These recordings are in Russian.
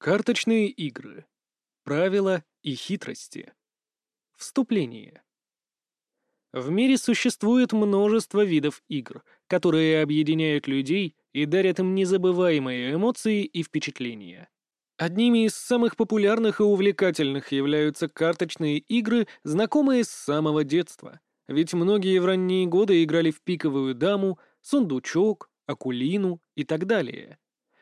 Карточные игры. Правила и хитрости. Вступление. В мире существует множество видов игр, которые объединяют людей и дарят им незабываемые эмоции и впечатления. Одними из самых популярных и увлекательных являются карточные игры, знакомые с самого детства. Ведь многие в ранние годы играли в пиковую даму, сундучок, акулину и так далее.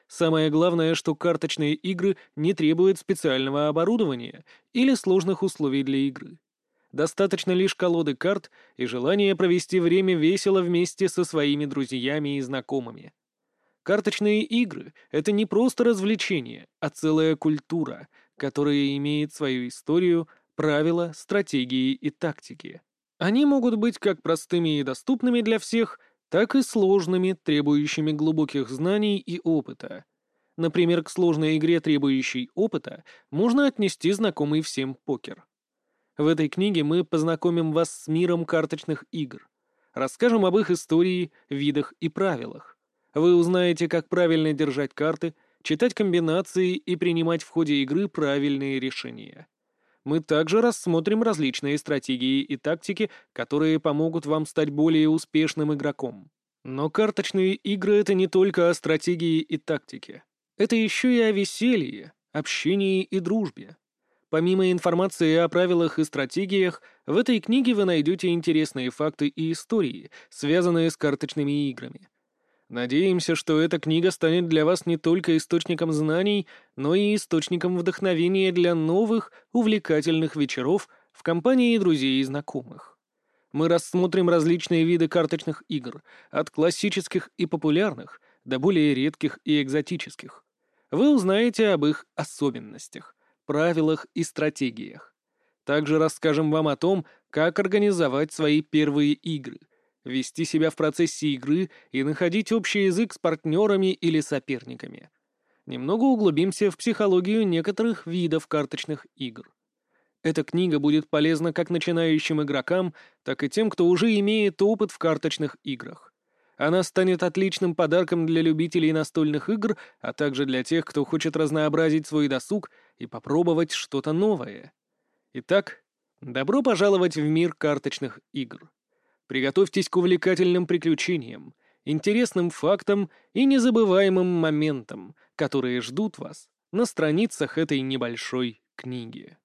Самое главное, что карточные игры не требуют специального оборудования или сложных условий для игры. Достаточно лишь колоды карт и желание провести время весело вместе со своими друзьями и знакомыми. Карточные игры — это не просто развлечение, а целая культура, которая имеет свою историю, правила, стратегии и тактики. Они могут быть как простыми и доступными для всех, так и сложными, требующими глубоких знаний и опыта. Например, к сложной игре, требующей опыта, можно отнести знакомый всем покер. В этой книге мы познакомим вас с миром карточных игр, расскажем об их истории, видах и правилах. Вы узнаете, как правильно держать карты, читать комбинации и принимать в ходе игры правильные решения. Мы также рассмотрим различные стратегии и тактики, которые помогут вам стать более успешным игроком. Но карточные игры — это не только о стратегии и тактике. Это еще и о веселье, общении и дружбе. Помимо информации о правилах и стратегиях, в этой книге вы найдете интересные факты и истории, связанные с карточными играми. Надеемся, что эта книга станет для вас не только источником знаний, но и источником вдохновения для новых, увлекательных вечеров в компании друзей и знакомых. Мы рассмотрим различные виды карточных игр, от классических и популярных до более редких и экзотических. Вы узнаете об их особенностях, правилах и стратегиях. Также расскажем вам о том, как организовать свои первые игры, вести себя в процессе игры и находить общий язык с партнерами или соперниками. Немного углубимся в психологию некоторых видов карточных игр. Эта книга будет полезна как начинающим игрокам, так и тем, кто уже имеет опыт в карточных играх. Она станет отличным подарком для любителей настольных игр, а также для тех, кто хочет разнообразить свой досуг и попробовать что-то новое. Итак, добро пожаловать в мир карточных игр. Приготовьтесь к увлекательным приключениям, интересным фактам и незабываемым моментам, которые ждут вас на страницах этой небольшой книги.